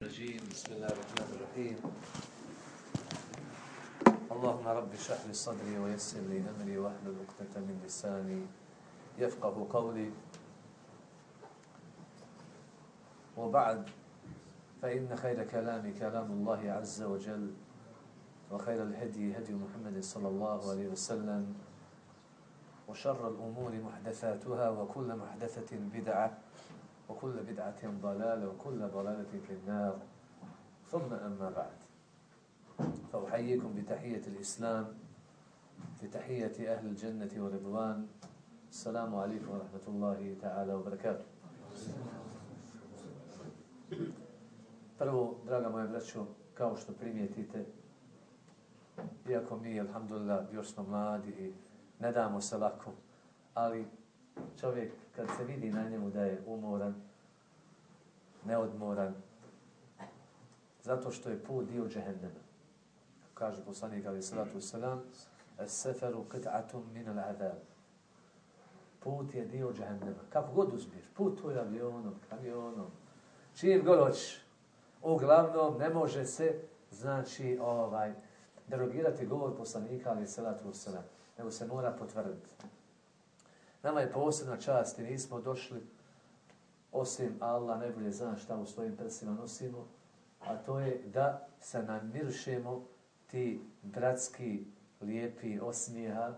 الرجيم. بسم الله الرحمن الرحيم. اللهم رب اشرح لي صدري ويسر لي أمري واحلل عقدة من لساني يفقه قولي. وبعد فإن خير كلام كلام الله عز وجل وخير الهدي هدي محمد صلى الله عليه وسلم وشر الأمور محدثاتها وكل محدثة بدعة. وكل بدعة ضلالة وكل ضلالة في النار. ثم أما بعد فأحييكم بتحية الإسلام بتحية أهل الجنة ورضوان السلام عليكم ورحمة الله تعالى وبركاته. Prvo, draga moja braćo, kao što primijetite, iako mi, alhamdulillah, još smo mladi i ne damo se lako, ali čovjek kad se vidi na njemu da je umoran, neodmoran, zato što je put dio džehennema. Kaže poslanik ali salatu selam, seferu qit'atum min al-adab. Put je dio džehennema. Kako god uzmiješ, put tvoj avionom, kamionom, čim god hoćeš. Uglavnom, ne može se, znači, ovaj, derogirati govor poslanika ali salatu selam, nego se mora potvrditi. Nama je posebna čast i nismo došli, osim Allah najbolje zna šta u svojim prsima nosimo, a to je da se namiršemo ti bratski lijepi osmijeha,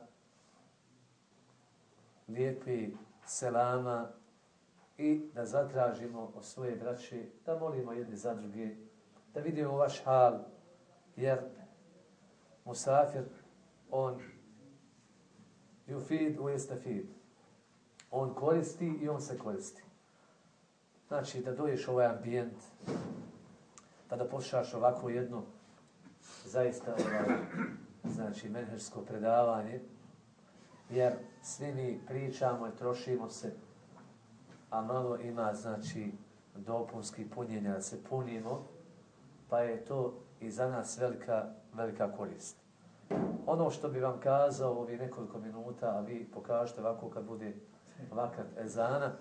lijepi selama i da zatražimo o svoje braće, da molimo jedni za druge, da vidimo vaš hal, jer musafir, on yufid u estafid. On koristi i on se koristi. Znači, da doješ ovaj ambijent, pa da poslušaš ovako jedno zaista ovaj, znači, menhersko predavanje, jer svi mi pričamo i trošimo se, a malo ima, znači, dopunski punjenja da se punimo, pa je to i za nas velika, velika korist. Ono što bi vam kazao ovih nekoliko minuta, a vi pokažete ovako kad bude vakat ezana,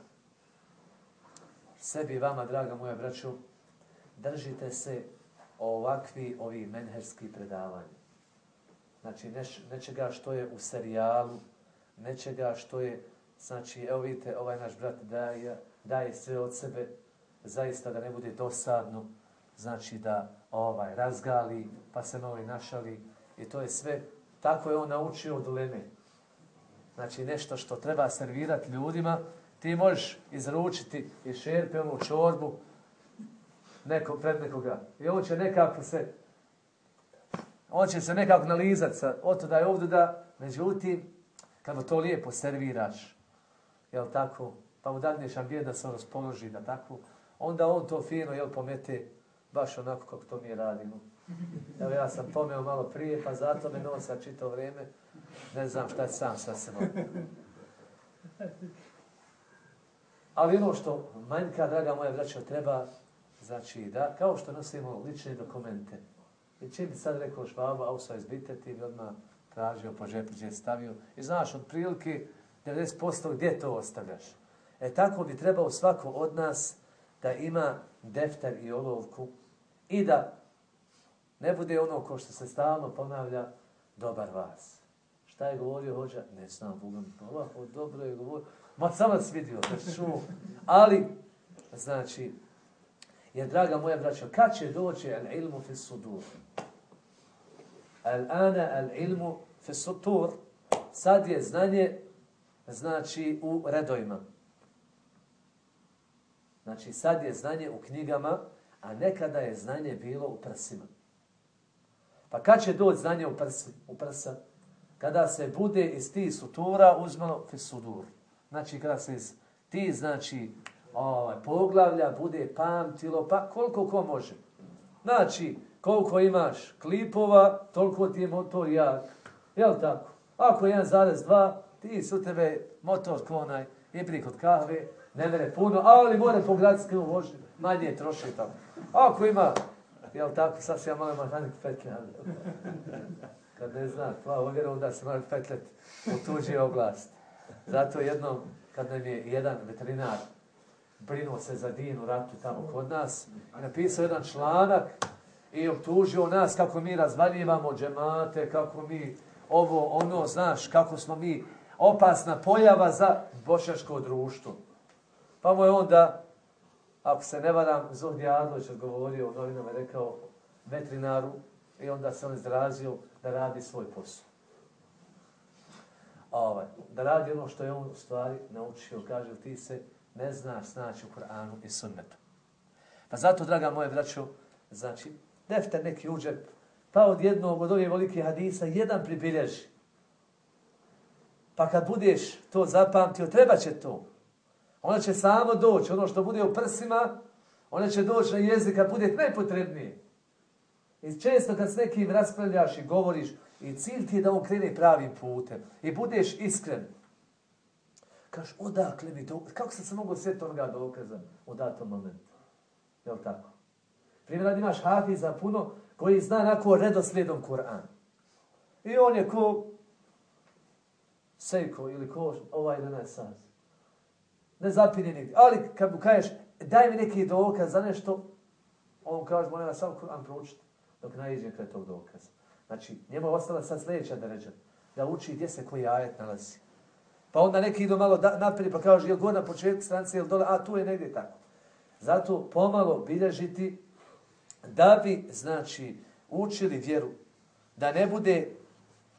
sebi vama, draga moja braću, držite se ovakvi ovi menherski predavanja. Znači, neš, nečega što je u serijalu, nečega što je, znači, evo vidite, ovaj naš brat daje, daje sve od sebe, zaista da ne bude dosadno, znači da ovaj razgali, pa se novi našali, i to je sve, tako je on naučio od Leme Znači, nešto što treba servirati ljudima, ti možeš izručiti i šerpi onu čorbu neko, pred nekoga. I on će nekako se on će se nekako nalizati sa otuda i ovdje da, međutim, kad mu to lijepo serviraš, jel tako, pa mu dadneš ambijent da se on raspoloži, da tako, onda on to fino, jel, pomete baš onako kako to mi radimo. Evo ja sam pomeo malo prije, pa zato me nosa čito vrijeme, ne znam šta je sam sa sebom. Ali ono što manjka, draga moja braća, treba, znači da, kao što nosimo lične dokumente, i čim bi sad rekao švabu, a usva izbite, ti bi odmah tražio po žepu gdje stavio. I znaš, od prilike 90% gdje to ostavljaš. E tako bi trebao svako od nas da ima defter i olovku i da ne bude ono ko što se stalno ponavlja, dobar vas. Šta je govorio hođa? Ne znam, Bogom, ovako dobro je govorio. Ma sam vas vidio, da čuo. Ali, znači, je draga moja braća, kad će doći al ilmu fi sudur? Al ana al ilmu fi sudur, sad je znanje, znači, u redojima. Znači, sad je znanje u knjigama, a nekada je znanje bilo u prsima. Pa kad će doći znanje u, prsi, u prsa? Kada se bude iz ti sutura uzmano fisudur. Znači, kada se iz ti, znači, ovaj, poglavlja bude pamtilo, pa koliko ko može. Znači, koliko imaš klipova, toliko ti je motor jak. Jel tako? Ako je 1,2, ti su tebe motor konaj, i prikod kod kahve, ne mere puno, ali more po gradskom voži, manje troši tamo. Ako ima, jel tako, sad se ja malo mehanik petlja. Kad ne zna, plavo ovdje, onda se malo petlet u tuđi oblast. Zato jednom, kad nam je jedan veterinar brinuo se za din u ratu tamo kod nas. Napisao jedan članak i optužio nas kako mi razvaljivamo džemate, kako mi ovo, ono, znaš, kako smo mi opasna pojava za bošnjačko društvo. Pa mu je onda, ako se ne varam, Zohdi Adlović odgovorio u novinama, rekao veterinaru i onda se on izrazio da radi svoj posao. Ovaj, da radi ono što je on u stvari naučio, kaže, ti se ne znaš snaći u Koranu i sunnetu. Pa zato, draga moje braćo, znači, defter neki uđep, pa od jednog od ovih velikih hadisa, jedan pribilježi. Pa kad budeš to zapamtio, treba će to. Ona će samo doći, ono što bude u prsima, ona će doći na jezik kad bude najpotrebnije. I često kad s nekim raspravljaš i govoriš, i cilj ti je da on krene pravim putem. I budeš iskren. Kaš, odakle mi to, kako sam se mogu sve toga dokaza u datom momentu? Jel tako? Primjer, imaš hafiza puno koji zna nako redoslijedom Kur'an. I on je ko Sejko ili ko ovaj sad. Ne zapinje nigdje. Ali kad mu kažeš, daj mi neki dokaz za nešto, on kaže, molim vas samo Kur'an proučiti dok najiđe kraj tog dokaza. Znači, njemu je ostala sad sljedeća deređa, da uči gdje se koji ajet nalazi. Pa onda neki idu malo naprijed pa kaže, je li god na početku stranice, je dole, a tu je negdje tako. Zato pomalo bilježiti da bi, znači, učili vjeru, da ne bude,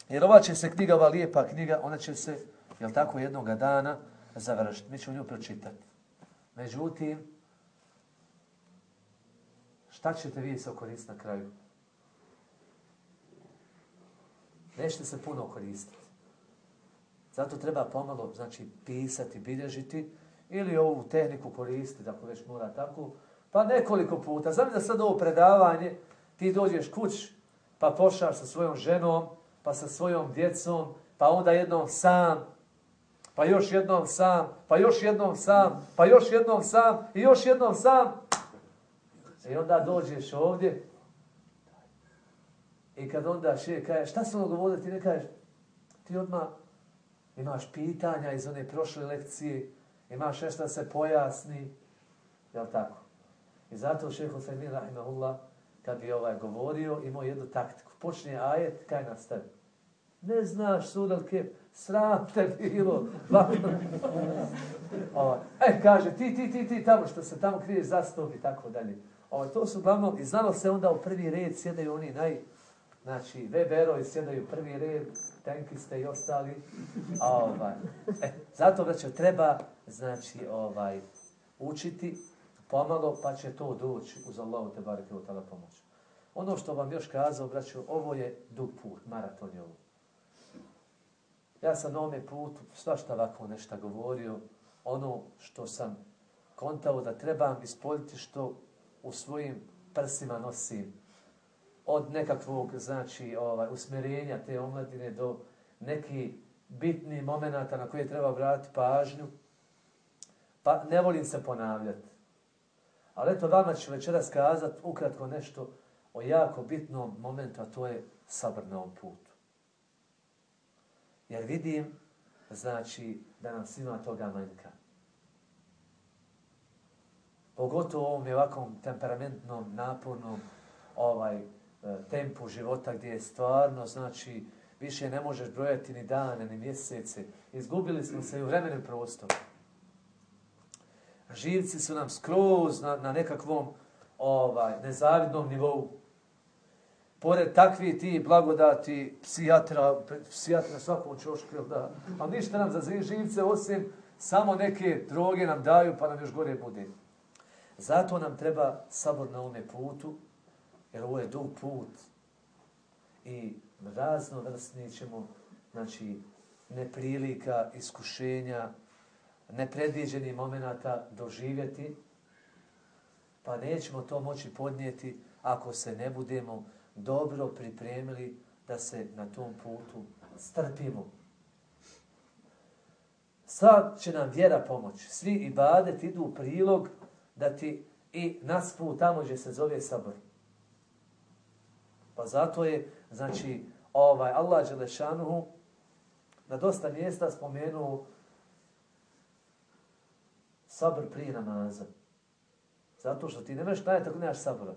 jer ova će se knjiga, ova lijepa knjiga, ona će se, jel tako, jednog dana završiti. Mi ćemo nju pročitati. Međutim, šta ćete vi se koristiti na kraju? Nećete se puno koristiti. Zato treba pomalo, znači, pisati, bilježiti, ili ovu tehniku koristiti, ako već mora tako, pa nekoliko puta. Znam da sad ovo predavanje, ti dođeš kuć, pa pošaš sa svojom ženom, pa sa svojom djecom, pa onda jednom sam, pa još jednom sam, pa još jednom sam, pa još jednom sam, i još jednom sam. I onda dođeš ovdje, i kad onda še kaže, šta sam govorio, ti ne kažeš, ti odmah imaš pitanja iz one prošle lekcije, imaš nešto da se pojasni, jel tako? I zato šeho Femin, rahimahullah, kad bi ovaj govorio, imao jednu taktiku. Počne ajet, kaj nastavi? Ne znaš, sudalke, sram te bilo. ovaj. E, kaže, ti, ti, ti, ti, tamo što se tamo kriješ za stop i tako dalje. Ovaj, to su uglavnom, i znalo se onda u prvi red sjedaju oni naj, znači, Weberovi sjedaju prvi red, tenkiste i ostali. Ovaj. E, zato, braćo, treba, znači, ovaj, učiti pomalo, pa će to doći uz Allahu te bareke u tada pomoć. Ono što vam još kazao, braću, ovo je dug put, maraton je ovo. Ja sam na ovome putu svašta ovako nešto govorio, ono što sam kontao da trebam ispoljiti što u svojim prsima nosim od nekakvog, znači, ovaj, usmjerenja te omladine do neki bitni momenata na koje treba vratiti pažnju, pa ne volim se ponavljati. Ali eto, vama ću večeras kazati ukratko nešto o jako bitnom momentu, a to je sabr na ovom putu. Jer vidim, znači, da nam svima toga manjka. Pogotovo u ovom ovakvom temperamentnom, napornom ovaj, e, tempu života gdje je stvarno, znači, više ne možeš brojati ni dane, ni mjesece. Izgubili smo se i u vremenim prostoru živci su nam skroz na, na nekakvom ovaj nezavidnom nivou. Pored takvi ti blagodati psijatra, psijatra svakom čošku, da, a ništa nam za živce osim samo neke droge nam daju pa nam još gore bude. Zato nam treba sabor na ovome putu, jer ovo je dug put i razno ćemo, znači, neprilika, iskušenja, nepredviđeni momenata doživjeti, pa nećemo to moći podnijeti ako se ne budemo dobro pripremili da se na tom putu strpimo. Sad će nam vjera pomoći. Svi ibadet idu u prilog da ti i nas put tamo gdje se zove sabor. Pa zato je, znači, ovaj Allah Đelešanuhu na dosta mjesta spomenuo sabr prije namaza. Zato što ti nemaš najeti ako nemaš sabra.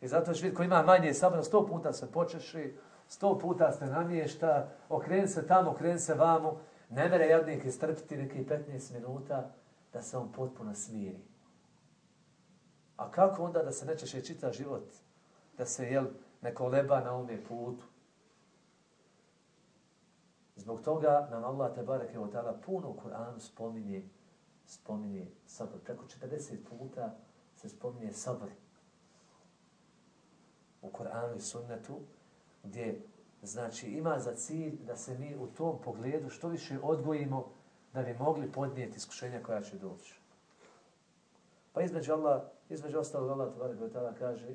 I zato ćeš vidjeti ko ima manje sabra, sto puta se počeši, sto puta se namješta, okreni se tamo, okren se vamo, ne mere jadnik istrpiti neki 15 minuta da se on potpuno smiri. A kako onda da se nećeš je čita život? Da se jel, neko leba na ovome putu? Zbog toga nam Allah te barek je tada puno u Kur'anu spominje, spominje sabr. Preko 40 puta se spominje sabr u Koranu i sunnetu, gdje znači ima za cilj da se mi u tom pogledu što više odgojimo da bi mogli podnijeti iskušenja koja će doći. Pa između Allah, između ostalog Allah tebara koja tada kaže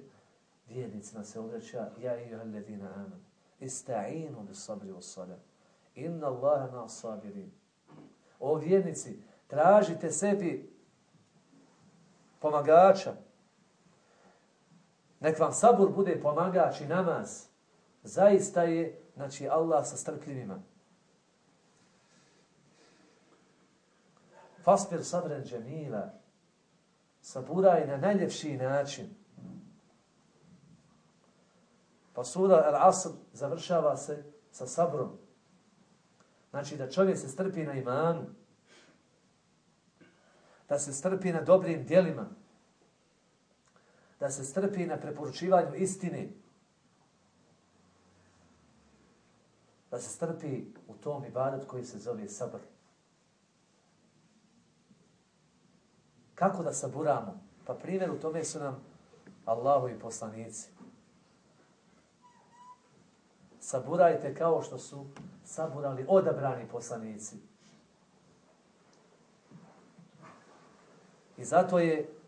vjernicima se obraća ja i juhal ledina aman ista'inu bi sabri u sada inna Allaha na sabirin o vjernici tražite sebi pomagača nek vam sabur bude pomagač i namaz zaista je znači Allah sa strpljivima Fasbir sabren džemila. Saburaj na najljepši način. Pa sura Al-Asr završava se sa sabrom. Znači da čovjek se strpi na imanu. Da se strpi na dobrim dijelima. Da se strpi na preporučivanju istine. Da se strpi u tom ibadat koji se zove sabr. Kako da saburamo? Pa primjer u tome su nam Allahu i poslanici. Saburajte kao što su saburali odabrani poslanici. I zato je,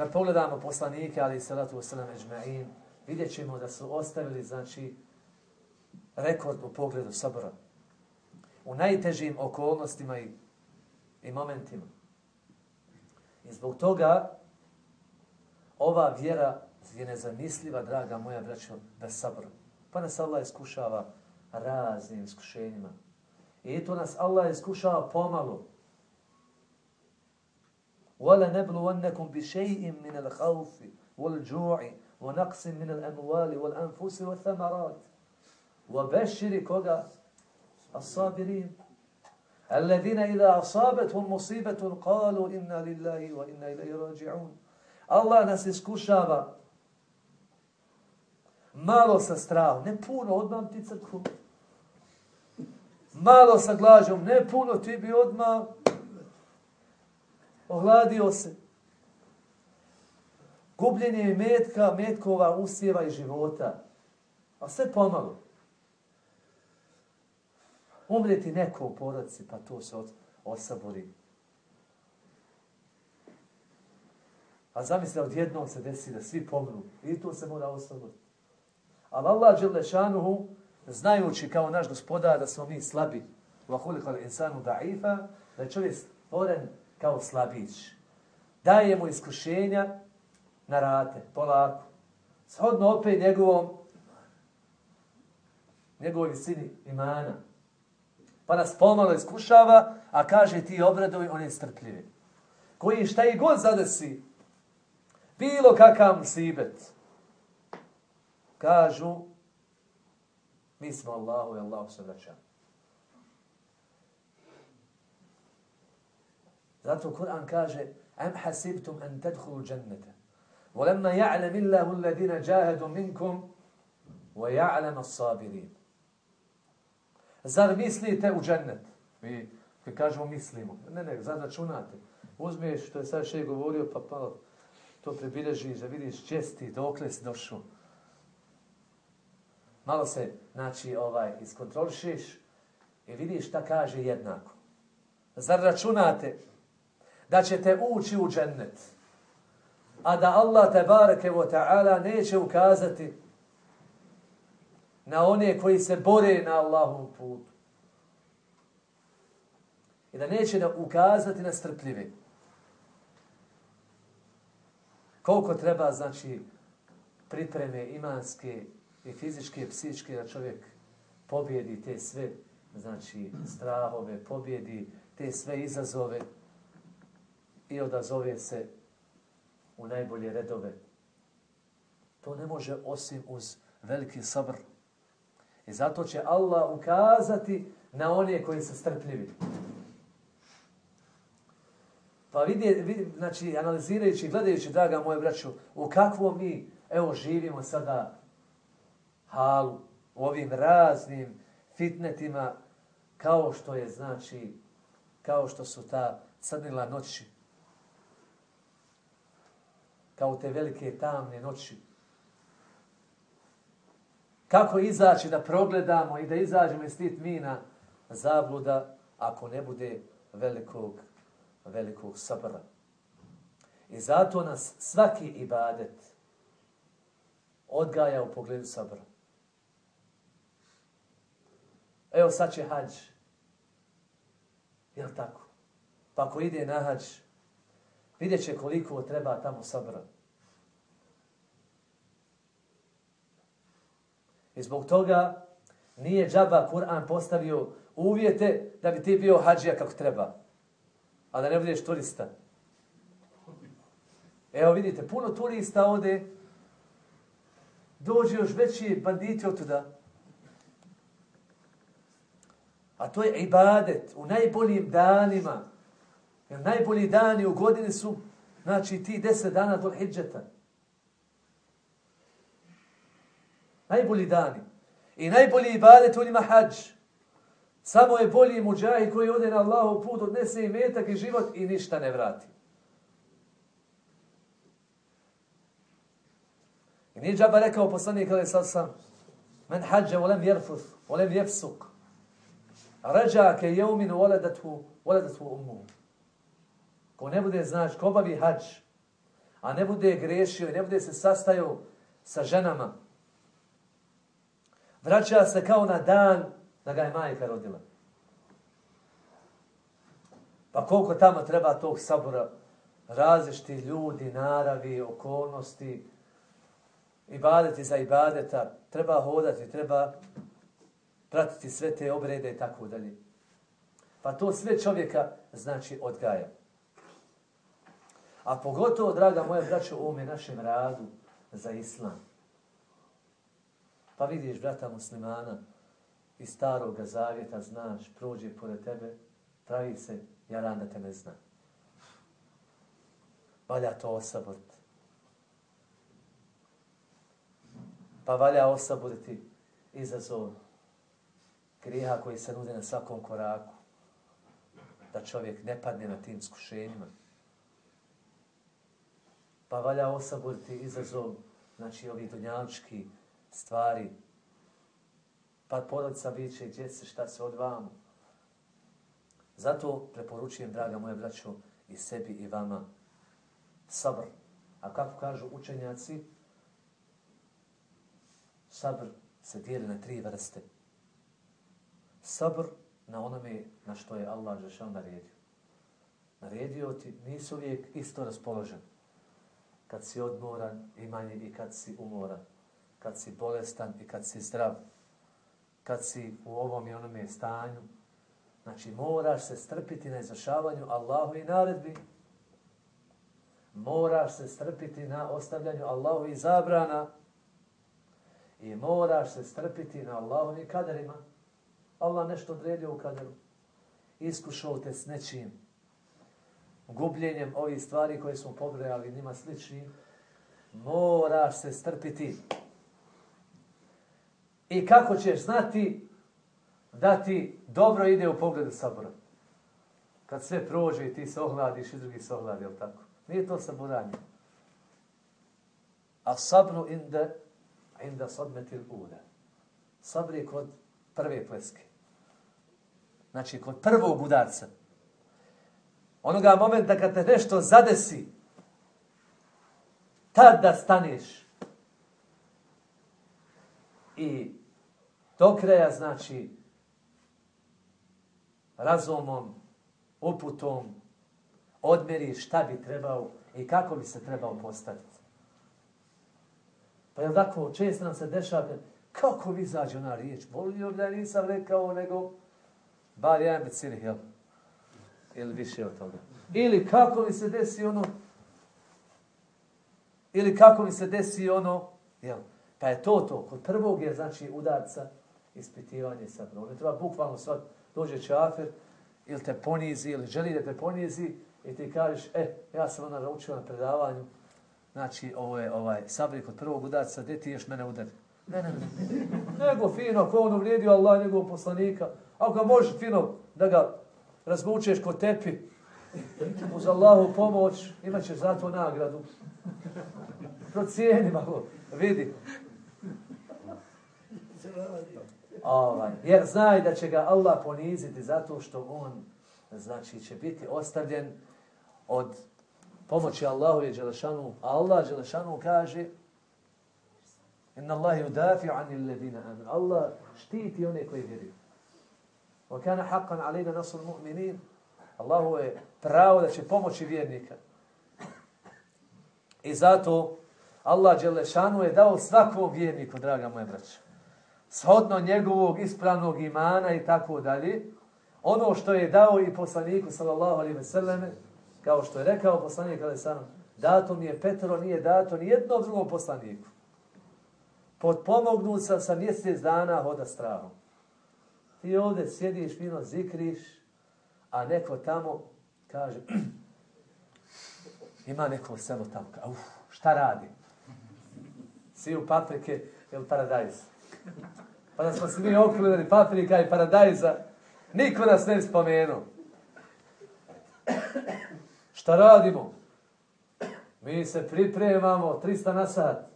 kad pogledamo poslanike, ali i salatu wasalam eđma'in, vidjet ćemo da su ostavili, znači, rekord u pogledu sabora. U najtežim okolnostima i, i momentima. I zbog toga ova vjera je nezamisliva, draga moja braćo, bez sabora. Pa nas Allah iskušava raznim iskušenjima. I to nas Allah iskušava pomalo. وَلَا نَبْلُوَنَّكُمْ بِشَيْءٍ مِنَ الْخَوْفِ وَالْجُوعِ وَنَقْسٍ مِنَ الْأَمْوَالِ وَالْأَنْفُسِ وَالثَّمَرَاتِ وَبَشِّرِ كُوْغَا الصَّابِرِينَ الذين إذا أصابتهم مصيبة قالوا إنا لله وإنا إليه راجعون Allah nas iskušava malo sa strahom, ne puno, odmah ti crkvu. Malo sa glađom, ne puno, ti bi odmah ohladio se. Gubljenje metka, metkova usjeva i života. A sve pomalo umreti neko u porodci, pa to se osabori. A zamisli, odjednom se desi da svi pomru. I to se mora osaboriti. Ali Allah Đelešanuhu, znajući kao naš gospodar da smo mi slabi, vahulikal insanu da'ifa, da je čovjek stvoren kao slabić. Daje mu iskušenja na rate, polako. Shodno opet njegovom njegovoj visini imana pa nas pomalo iskušava, a kaže ti obradovi, on je strpljivi. Koji šta i god zadesi, bilo kakav musibet, kažu, mi smo Allahu i Allahu se vraćamo. Zato Kur'an kaže Am hasibtum an tadkhulu al-jannata walamma ya'lam illahu alladhina jahadu minkum wa ya'lam as-sabirin Zar mislite u džennet? Mi kad kažemo mislimo. Ne, ne, zar računate? Uzmeš što je sad šej govorio pa pa to prebilježi da vidiš česti dokle si došao. Malo se, znači, ovaj, iskontrolišiš i vidiš šta kaže jednako. Zar računate? Da ćete ući u džennet, a da Allah te bareke vo ta'ala neće ukazati na one koji se bore na Allahom putu. I da neće da ukazati na strpljive. Koliko treba, znači, pripreme imanske i fizičke i psihičke da čovjek pobjedi te sve, znači, strahove, pobjedi te sve izazove i odazove se u najbolje redove. To ne može osim uz veliki sabr. I zato će Allah ukazati na one koji su strpljivi. Pa vidi, vidi, znači, analizirajući, gledajući, draga moje braću, u kakvom mi, evo, živimo sada halu, u ovim raznim fitnetima, kao što je, znači, kao što su ta crnila noći, kao te velike tamne noći. Kako izaći da progledamo i da izađemo iz tih mina zabluda ako ne bude velikog, velikog sabra. I zato nas svaki ibadet odgaja u pogledu sabra. Evo sad će hađ. Jel tako? Pa ako ide na hađ, vidjet će koliko treba tamo sabra. I zbog toga nije džaba Kur'an postavio uvjete da bi ti bio hađija kako treba. A da ne budeš turista. Evo vidite, puno turista ode, dođe još veći banditi od tuda. A to je ibadet u najboljim danima. Jer najbolji dani u godini su, znači, ti deset dana do hijđeta. Najbolji dani. I najbolji ibadet u njima hađ. Samo je bolji muđahi koji ode na Allahov put, odnese i metak i život i ništa ne vrati. I nije džaba rekao poslanik kada je sad sam men hađe volem jerfuth, volem jefsuk. Rađa ke jeuminu voledatu, voledatu umu. Ko ne bude, znaš, ko obavi hađ, a ne bude grešio i ne bude se sastajao sa ženama, vraća se kao na dan da ga je majka rodila. Pa koliko tamo treba tog sabora različiti ljudi, naravi, okolnosti, ibadeti za ibadeta, treba hodati, treba pratiti sve te obrede i tako dalje. Pa to sve čovjeka znači odgaja. A pogotovo, draga moja braća, u ovome našem radu za islam. Pa vidiš brata muslimana iz starog zavjeta, znaš, prođe pored tebe, pravi se, ja ran da te ne zna. Valja to osaboriti. Pa valja osaboriti izazov griha koji se nude na svakom koraku. Da čovjek ne padne na tim skušenjima. Pa valja osaboriti izazov, znači ovi dunjalički stvari. Pa porodica viće, gdje djece, šta se od vama. Zato preporučujem, draga moja braćo, i sebi i vama, sabr. A kako kažu učenjaci, sabr se dijeli na tri vrste. Sabr na onome na što je Allah Žešan naredio. Naredio ti, nisi uvijek isto raspoložen. Kad si odmoran i manje i kad si umoran kad si bolestan i kad si zdrav, kad si u ovom i onome stanju. Znači, moraš se strpiti na izvršavanju Allahu i naredbi. Moraš se strpiti na ostavljanju Allahu i zabrana. I moraš se strpiti na Allahu i kaderima. Allah nešto odredio u kaderu. Iskušao te s nečim. Gubljenjem ovih stvari koje smo pobrojali njima slični. Moraš se strpiti. I kako ćeš znati da ti dobro ide u pogledu sabora? Kad sve prođe i ti se ohladiš i drugi se ohladi, jel tako? Nije to saboranje. A sabru inda, inda sadmetil uda. Sabr je kod prve pleske. Znači, kod prvog udarca. Onoga momenta kad te nešto zadesi, tad da staneš i do kraja, znači, razumom, uputom, odmeri šta bi trebao i kako bi se trebao postaviti. Pa je tako, često nam se dešava, kako vi izađe ona riječ? Volio da nisam rekao, nego bar jedan becili, jel? ili više od toga. Ili kako mi se desi ono, ili kako mi se desi ono, jel? Pa je to to. Kod prvog je, znači, udarca, ispitivanje sa Ne treba bukvalno sad dođe čafer, ili te ponizi, ili želi da te ponizi, i ti kažeš, e, ja sam ona naučio na predavanju, znači, ovo je ovaj, sabrik od prvog udarca, gdje ti ješ mene udari? Ne, ne, ne, ne. Nego fino, ako on uvrijedio Allah, njegovog poslanika, ako ga možeš fino da ga razvučeš kod tepi, uz Allahu pomoć, imat ćeš za to nagradu. Procijeni malo, vidi. Ovaj, jer znaj da će ga Allah poniziti zato što on znači će biti ostavljen od pomoći Allahu je Đelešanu. A Allah Đelešanu kaže Inna Allahi udafi ani ledina amin. Allah štiti one koji vjeruju. Wa kana haqqan alejna nasr mu'minin. Allahu je pravo da će pomoći vjernika. I zato Allah Đelešanu je dao svakom vjerniku, draga moja braća, shodno njegovog ispravnog imana i tako dalje, ono što je dao i poslaniku, sallallahu alaihi ve selleme, kao što je rekao poslanik, alaihi sallam, dato mi je Petro, nije dato ni jednom drugom poslaniku. Podpomognut sam sa mjesec dana hoda strahom. Ti ovdje sjediš, fino zikriš, a neko tamo kaže, ima neko selo tamo, uf, šta radi? Siju u paprike ili paradajz. Pa da smo se mi okrenuli paprika i paradajza, niko nas ne spomenuo. Šta radimo? Mi se pripremamo 300 na sat.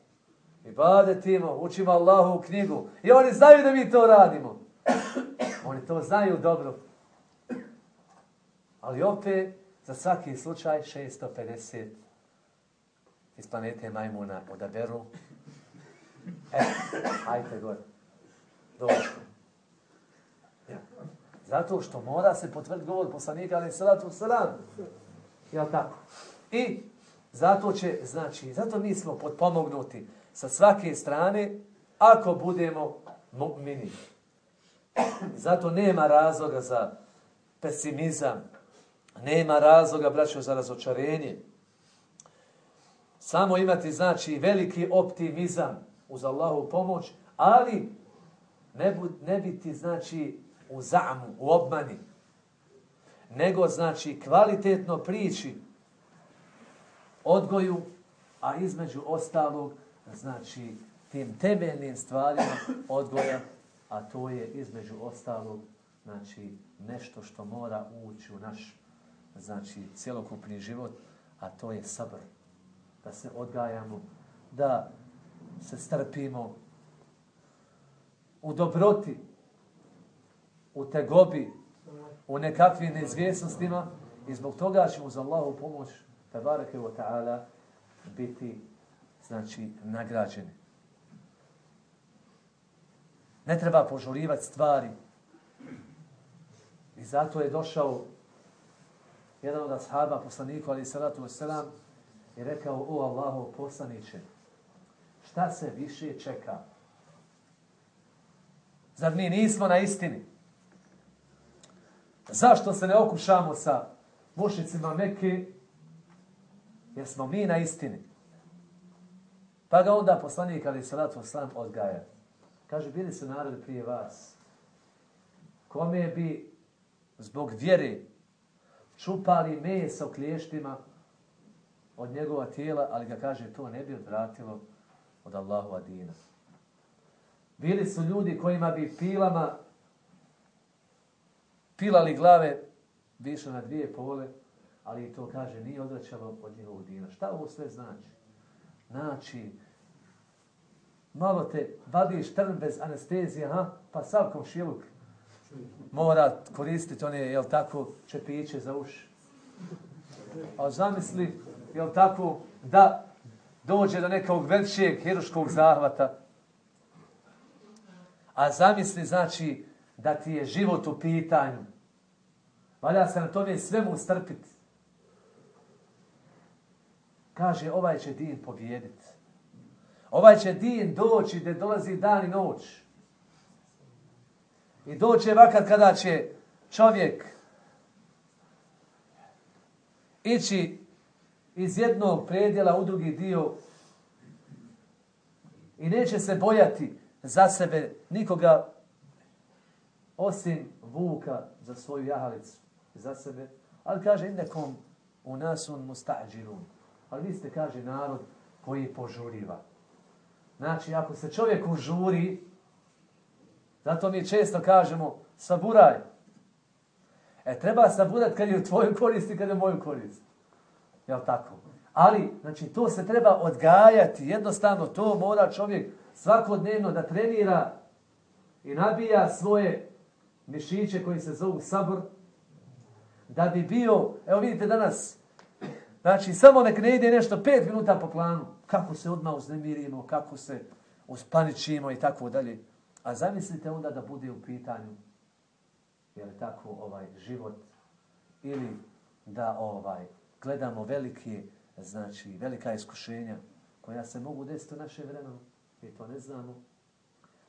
I badetimo, učimo Allahu u knjigu. I oni znaju da mi to radimo. Oni to znaju dobro. Ali opet, za svaki slučaj, 650 iz planete Majmuna odaberu. E, hajte gore. Dođu. Ja. Zato što mora se potvrditi govor poslanika, ali salatu salam. Jel tako? I zato će, znači, zato mi smo potpomognuti sa svake strane, ako budemo mu'mini. Zato nema razloga za pesimizam, nema razloga, braćo, za razočarenje. Samo imati, znači, veliki optimizam uz Allahu pomoć, ali ne, bu, ne biti, znači, u zamu, u obmani, nego, znači, kvalitetno priči odgoju, a između ostalog, znači, tim temeljnim stvarima odgoja, a to je između ostalog, znači, nešto što mora ući u naš, znači, cjelokupni život, a to je sabr. Da se odgajamo, da se strpimo u dobroti, u tegobi, u nekakvim neizvjesnostima i zbog toga ćemo za Allahu pomoć tabareke wa ta'ala biti znači nagrađeni. Ne treba požurivati stvari. I zato je došao jedan od ashaba, poslaniku, ali salatu wasalam, i rekao, o Allahu poslaniće, šta se više čeka? Zar mi nismo na istini? Zašto se ne okušamo sa mušnicima Mekke? Jer smo mi na istini. Pa ga onda poslanik, ali salatu oslam odgaja. Kaže, bili su narodi prije vas. Kome bi zbog vjere čupali meso kliještima od njegova tijela, ali ga kaže, to ne bi odvratilo od Allahu dina. Bili su ljudi kojima bi pilama pilali glave više na dvije pole, ali to kaže, nije odvraćalo od njihovog dina. Šta ovo sve znači? Znači, malo te vadiš trn bez anestezije, ha? pa sav komšiluk mora koristiti one, jel tako, čepiće za uši. A zamisli, jel tako, da dođe do nekog većeg hiruškog zahvata. A zamisli, znači, da ti je život u pitanju. Valja se na tome svemu strpiti. Kaže, ovaj će din pobjediti. Ovaj će din doći gdje dolazi dan i noć. I doće vakad kada će čovjek ići iz jednog predjela u drugi dio i neće se bojati za sebe nikoga osim vuka za svoju jahalicu za sebe. Ali kaže, indekom u nas on mustađirun. Ali vi ste, kaže, narod koji požuriva. Znači, ako se čovjek užuri, zato mi često kažemo, saburaj. E, treba saburat kad je u tvoju korist i kad je u moju korist. Jel tako? Ali, znači, to se treba odgajati. Jednostavno, to mora čovjek svakodnevno da trenira i nabija svoje mišiće koji se zovu sabr, da bi bio, evo vidite danas, znači samo nek ne ide nešto pet minuta po planu, kako se odmah uznemirimo, kako se uspaničimo i tako dalje. A zamislite onda da bude u pitanju, je li tako ovaj život, ili da ovaj gledamo velike, znači velika iskušenja koja se mogu desiti u naše vremenu, mi to ne znamo.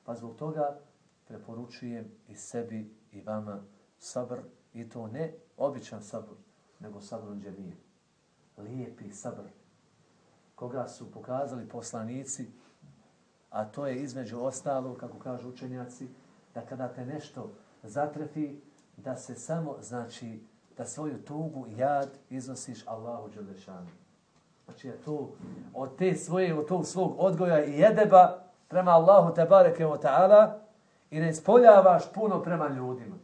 Pa zbog toga preporučujem i sebi i vama sabr i to ne običan sabr, nego sabr on džemije. Lijepi sabr koga su pokazali poslanici, a to je između ostalo, kako kažu učenjaci, da kada te nešto zatrefi, da se samo, znači, da svoju tugu i jad iznosiš Allahu Đelešanu. Znači, to, od te svoje, od tog svog odgoja i jedeba prema Allahu Tebareke wa ta'ala i ne ispoljavaš puno prema ljudima.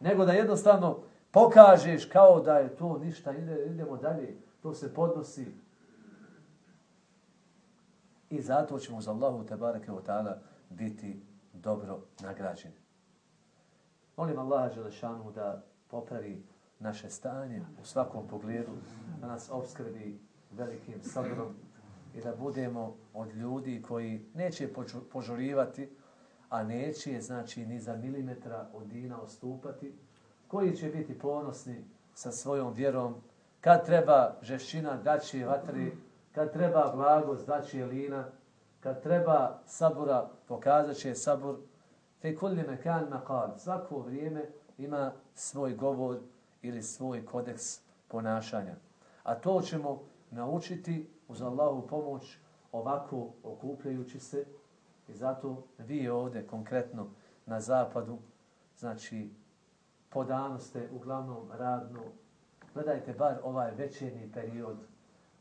Nego da jednostavno pokažeš kao da je to ništa, ide, idemo dalje, to se podnosi. I zato ćemo za Allahu Tebareke wa ta'ala biti dobro nagrađeni. Molim Allaha Želešanu da popravi naše stanje u svakom pogledu, da nas obskrbi velikim sabrom i da budemo od ljudi koji neće požurivati, a neće, znači, ni za milimetra od dina ostupati, koji će biti ponosni sa svojom vjerom, kad treba žešćina daći vatri, kad treba blagost daći lina, kad treba sabura pokazat će sabur, fe kulli mekan maqal. Svako vrijeme ima svoj govor ili svoj kodeks ponašanja. A to ćemo naučiti uz Allahu pomoć ovako okupljajući se i zato vi ovdje konkretno na zapadu, znači po danu ste uglavnom radno, gledajte bar ovaj večerni period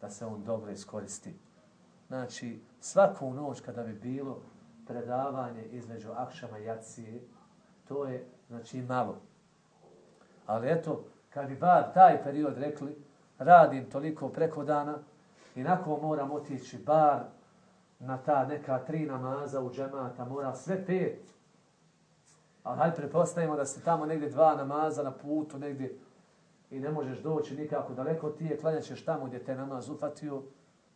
da se on dobro iskoristi. Znači svaku noć kada bi bilo predavanje između Akšama i Jacije, to je znači malo. Ali eto, kad bi bar taj period rekli, radim toliko preko dana i nakon moram otići bar na ta neka tri namaza u džemata, mora sve pet. Ali hajde prepostavimo da se tamo negdje dva namaza na putu, negdje i ne možeš doći nikako daleko, ti je klanjaćeš tamo gdje te namaz ufatio,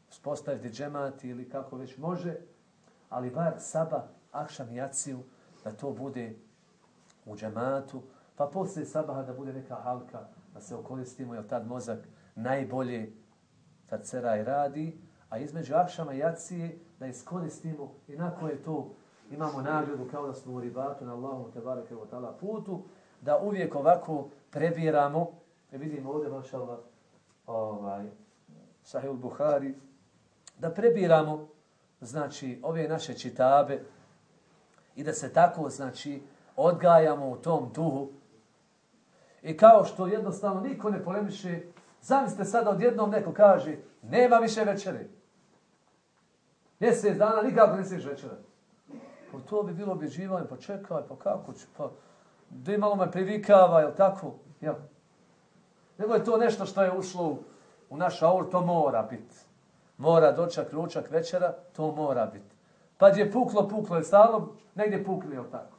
spostaviti džemat ili kako već može, ali bar saba, akšam i jaciju, da to bude u džematu, pa poslije sabaha da bude neka halka, da se okoristimo, jer tad mozak najbolje tad se radi, a između akšama i jacije da iskoristimo i nako je to imamo nagradu kao da smo u ribatu na Allahom te barake o tala putu, da uvijek ovako prebiramo, e vidimo ovdje, maša Allah, ovaj, sahih Buhari, da prebiramo, znači, ove naše čitabe i da se tako, znači, odgajamo u tom duhu, I kao što jednostavno niko ne polemiše, zamislite sada odjednom neko kaže, nema više večere. Mjesec dana nikako ne sviš večera. Pa to bi bilo obježivanje, pa čekaj, pa kako ću, pa da malo me privikava, jel tako? Jel? Nego je to nešto što je ušlo u naš aur, to mora biti. Mora dočak, ručak, večera, to mora biti. Pa je puklo, puklo je stalo, negdje pukli, jel tako?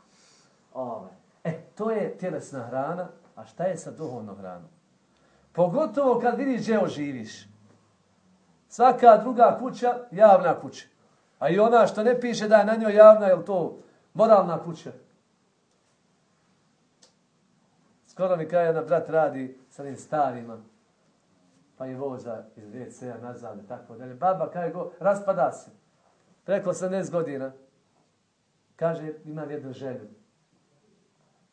Ove. E, to je tjelesna hrana, A šta je sa duhovnom hranom? Pogotovo kad vidiš gdje oživiš. Svaka druga kuća, javna kuća. A i ona što ne piše da je na njoj javna, je to moralna kuća? Skoro mi kaj jedan brat radi sa njim starima, pa i voza iz WC-a nazad i tako dalje. Baba kaže, go, raspada se. Preko 80 godina. Kaže, imam jednu želju.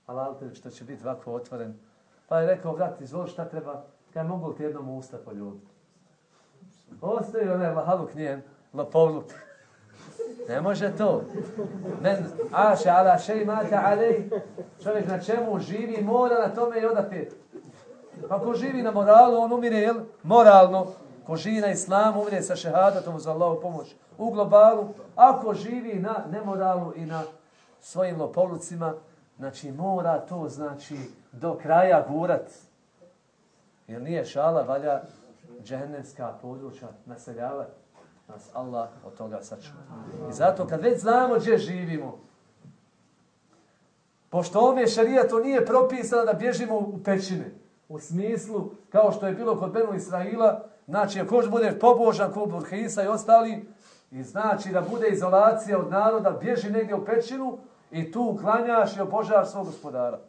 Alalter što će biti ovako otvoren, Pa je rekao, brat, izvoli šta treba, kaj mogu li ti jednom usta poljubiti? Ostaje onaj lahaluk njen, lopovluk. Ne može to. Men aše ala šej mata alej. Čovjek na čemu živi, mora na tome i odapet. Pa ko živi na moralu, on umire, jel? Moralno. Ko živi na islamu, umire sa šehadatom za Allahu pomoć u globalu. Ako živi na nemoralu i na svojim lopovlucima, znači mora to, znači, do kraja gurat. Jer nije šala, valja džehennemska područja naseljavati. Nas Allah od toga sačuva. I zato kad već znamo gdje živimo, pošto ovdje šarija, to nije propisano da bježimo u pećine. U smislu, kao što je bilo kod Benu Israila, znači ako hoće budeš pobožan kod Burhisa i ostali, i znači da bude izolacija od naroda, bježi negdje u pećinu i tu uklanjaš i obožavaš svog gospodara.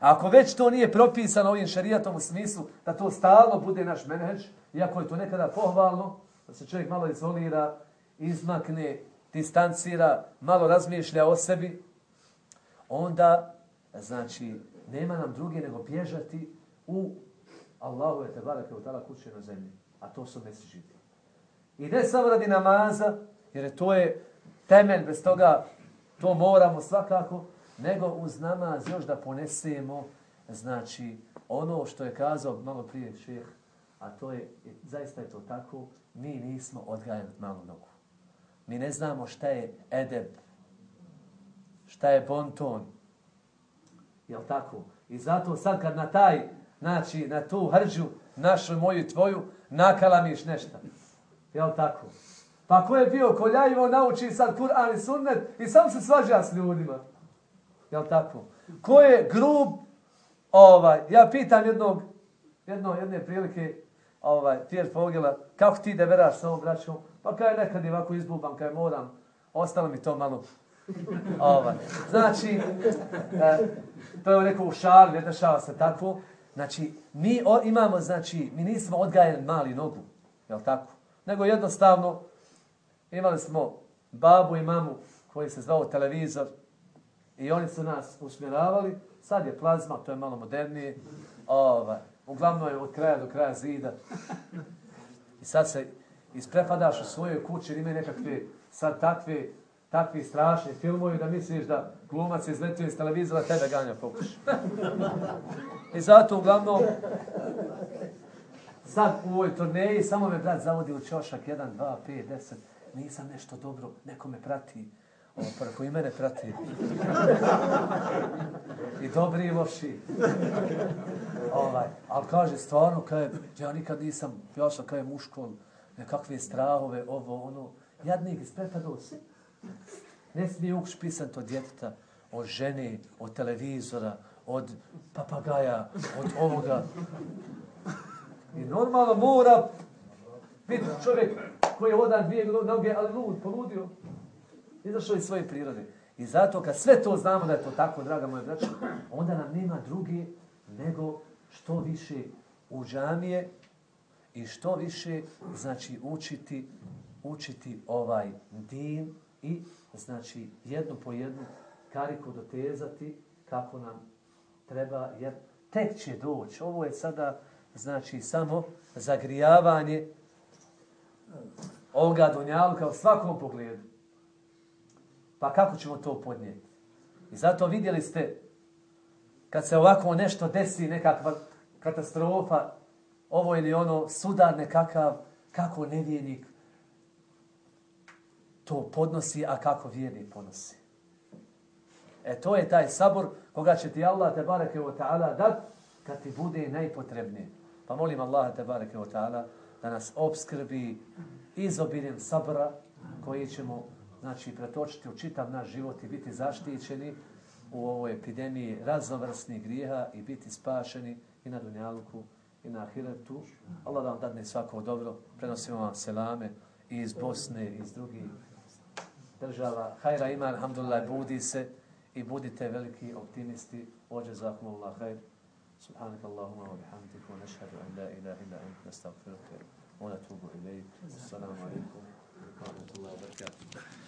Ako već to nije propisano ovim šarijatom u smislu da to stalno bude naš menheđ, iako je to nekada pohvalno, da se čovjek malo izolira, izmakne, distancira, malo razmišlja o sebi, onda, znači, nema nam druge nego bježati u Allahu je tebara kao tala kuće na zemlji. A to su mesiđiti. I ne samo radi namaza, jer to je temelj, bez toga to moramo svakako, nego uz namaz još da ponesemo, znači, ono što je kazao malo prije šeh, a to je, zaista je to tako, mi nismo odgajani malu nogu. Mi ne znamo šta je edeb, šta je bonton, jel tako? I zato sad kad na taj, znači, na tu hrđu, našu, moju i tvoju, nakalamiš nešto. Jel tako? Pa ko je bio koljajivo, nauči sad Kur'an i sunnet i sam se svađa s ljudima. Jel tako? Ko je grub, ovaj, ja pitam jednog, jedno, jedne prilike, ovaj, tijed pogela, kako ti deberaš veraš sa ovom braćom? Pa kaj nekad je ovako izbubam, kaj moram, ostalo mi to malo. Ova. Znači, e, to je rekao u šali, ne dešava se tako. Znači, mi o, imamo, znači, mi nismo odgajeni mali nogu, jel tako? Nego jednostavno, imali smo babu i mamu koji se zvao televizor i oni su nas usmjeravali. Sad je plazma, to je malo modernije. Ova. uglavnom je od kraja do kraja zida. I sad se isprepadaš u svojoj kući ili ima nekakve sad takve takvi strašni filmovi da misliš da glumac izletio iz televizora tebe ganja pokuš. I zato uglavnom sad u ovoj turneji samo me brat zavodi u čošak 1, 2, 5, 10 nisam nešto dobro, neko me prati. Ovo, preko i mene prati. I dobri i loši. Ovaj, ali kaže, stvarno, kaže, ja nikad nisam, ja sam kaže muškol, nekakve strahove, ovo, ono, jadnik iz se. Ne smije ukuš pisati od djeteta, od žene, od televizora, od papagaja, od ovoga. I normalno mora biti čovjek koji je odan dvije noge, ali lud, poludio. Izašao iz svoje prirode. I zato kad sve to znamo da je to tako, draga moja braća, onda nam nema drugi nego što više u džamije i što više znači učiti učiti ovaj din i znači jednu po jednu kariku dotezati kako nam treba, jer tek će doći. Ovo je sada znači samo zagrijavanje e, ovoga donjaluka u svakom pogledu. Pa kako ćemo to podnijeti? I zato vidjeli ste, kad se ovako nešto desi, nekakva katastrofa, ovo ili ono, sudar nekakav, kako nevjenik to podnosi, a kako vjerni podnosi. E to je taj sabor koga će ti Allah te bareke o ta'ala dat kad ti bude najpotrebnije. Pa molim Allah te bareke o ta'ala da nas obskrbi izobiljem sabora koji ćemo znači, pretočiti u čitav naš život i biti zaštićeni u ovoj epidemiji raznovrsnih grijeha i biti spašeni i na dunjalku i na ahiretu. Allah da vam dadne svako dobro. Prenosimo vam selame i iz Bosne i iz drugih država. Hajra ima, alhamdulillah, budi se i budite veliki optimisti. Ođe zahmullah, hajr. سبحانك اللهم وبحمدك ونشهد أن لا إله إلا أنت نستغفرك ونتوب إليك السلام عليكم ورحمة الله وبركاته